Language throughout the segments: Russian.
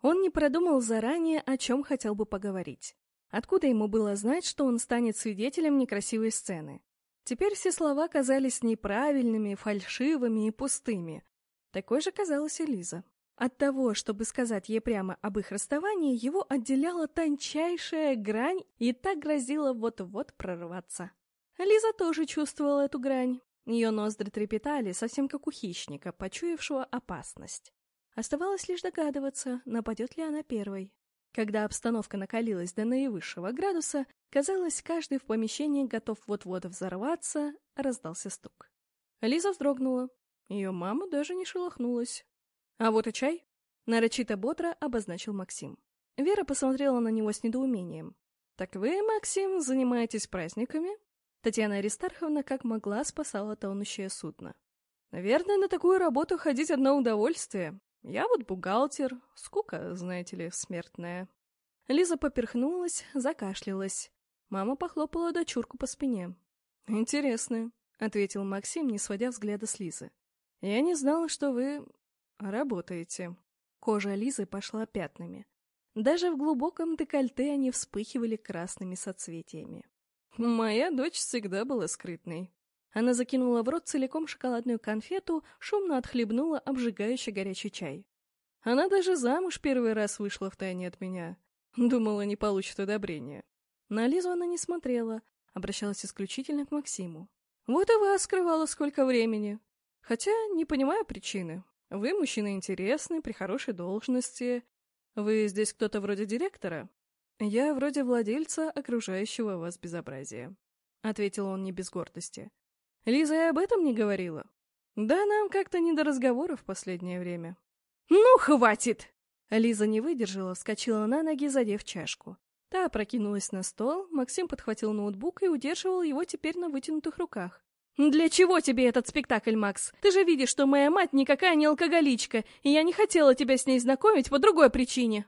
Он не продумал заранее, о чем хотел бы поговорить. Откуда ему было знать, что он станет свидетелем некрасивой сцены? Теперь все слова казались неправильными, фальшивыми и пустыми. Такой же казалась и Лиза. От того, чтобы сказать ей прямо об их расставании, его отделяла тончайшая грань и так грозила вот-вот прорваться. Лиза тоже чувствовала эту грань. Ее ноздри трепетали, совсем как у хищника, почуявшего опасность. Оставалось лишь догадываться, нападет ли она первой. Когда обстановка накалилась до наивысшего градуса, казалось, каждый в помещении готов вот-вот взорваться, раздался стук. Лиза вздрогнула. Ее мама даже не шелохнулась. «А вот и чай», — нарочито бодро обозначил Максим. Вера посмотрела на него с недоумением. «Так вы, Максим, занимаетесь праздниками?» Татьяна Аристарховна как могла спасала тонущее судно. «Наверное, на такую работу ходить одно удовольствие. Я вот бухгалтер, скука, знаете ли, смертная». Лиза поперхнулась, закашлялась. Мама похлопала дочурку по спине. «Интересно», — ответил Максим, не сводя взгляда с Лизы. «Я не знала, что вы... работаете». Кожа Лизы пошла пятнами. Даже в глубоком декольте они вспыхивали красными соцветиями. Моя дочь всегда была скрытной. Она закинула в рот целиком шоколадную конфету, шумно отхлебнула обжигающий горячий чай. Она даже замуж первый раз вышла втайне от меня. Думала, не получит одобрения. На Лизу она не смотрела, обращалась исключительно к Максиму. Вот и вас скрывала сколько времени. Хотя не понимаю причины. Вы мужчина интересный, при хорошей должности. Вы здесь кто-то вроде директора? «Я вроде владельца окружающего вас безобразия», — ответил он не без гордости. «Лиза и об этом не говорила?» «Да нам как-то не до разговоров в последнее время». «Ну, хватит!» Лиза не выдержала, вскочила на ноги, задев чашку. Та опрокинулась на стол, Максим подхватил ноутбук и удерживал его теперь на вытянутых руках. «Для чего тебе этот спектакль, Макс? Ты же видишь, что моя мать никакая не алкоголичка, и я не хотела тебя с ней знакомить по другой причине».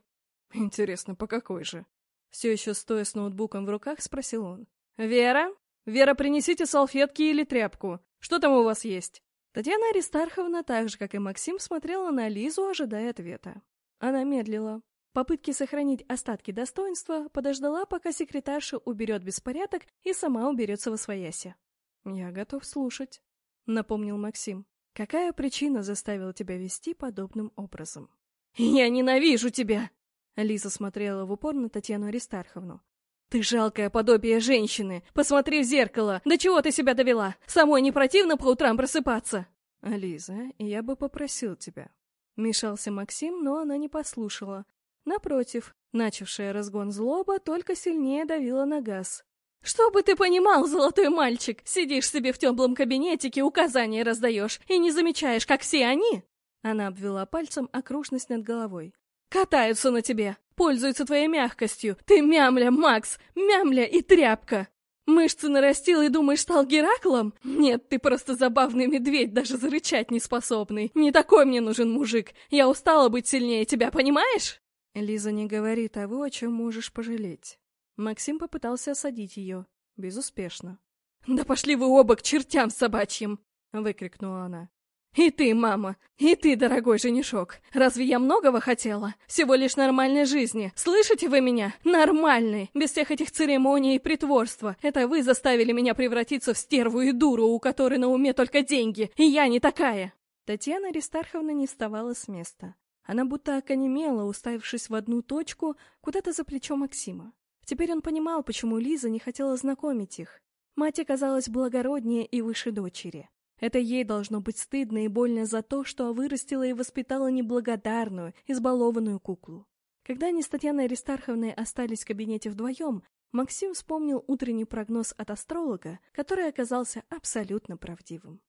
«Интересно, по какой же?» Все еще стоя с ноутбуком в руках, спросил он. «Вера? Вера, принесите салфетки или тряпку. Что там у вас есть?» Татьяна Аристарховна, так же, как и Максим, смотрела на Лизу, ожидая ответа. Она медлила. Попытки сохранить остатки достоинства подождала, пока секретарша уберет беспорядок и сама уберется во своясе. «Я готов слушать», — напомнил Максим. «Какая причина заставила тебя вести подобным образом?» «Я ненавижу тебя!» Лиза смотрела в упор на Татьяну Аристарховну. «Ты жалкое подобие женщины! Посмотри в зеркало! До чего ты себя довела? Самой не противно по утрам просыпаться!» «Лиза, я бы попросил тебя». Мешался Максим, но она не послушала. Напротив, начавшая разгон злоба только сильнее давила на газ. «Что бы ты понимал, золотой мальчик! Сидишь себе в теплом кабинетике, указания раздаешь, и не замечаешь, как все они!» Она обвела пальцем окружность над головой. Катаются на тебе, пользуются твоей мягкостью. Ты мямля, Макс, мямля и тряпка. Мышцы нарастил и думаешь, стал Гераклом? Нет, ты просто забавный медведь, даже зарычать не способный. Не такой мне нужен мужик. Я устала быть сильнее тебя, понимаешь? Лиза, не говори того, о чем можешь пожалеть. Максим попытался осадить ее. Безуспешно. «Да пошли вы оба к чертям собачьим!» — выкрикнула она. «И ты, мама, и ты, дорогой женишок, разве я многого хотела? Всего лишь нормальной жизни. Слышите вы меня? Нормальной, без всех этих церемоний и притворства. Это вы заставили меня превратиться в стерву и дуру, у которой на уме только деньги, и я не такая!» Татьяна Аристарховна не вставала с места. Она будто оконемела, уставившись в одну точку, куда-то за плечо Максима. Теперь он понимал, почему Лиза не хотела знакомить их. Мать оказалась благороднее и выше дочери. Это ей должно быть стыдно и больно за то, что вырастила и воспитала неблагодарную, избалованную куклу. Когда они с Татьяной Аристарховной остались в кабинете вдвоем, Максим вспомнил утренний прогноз от астролога, который оказался абсолютно правдивым.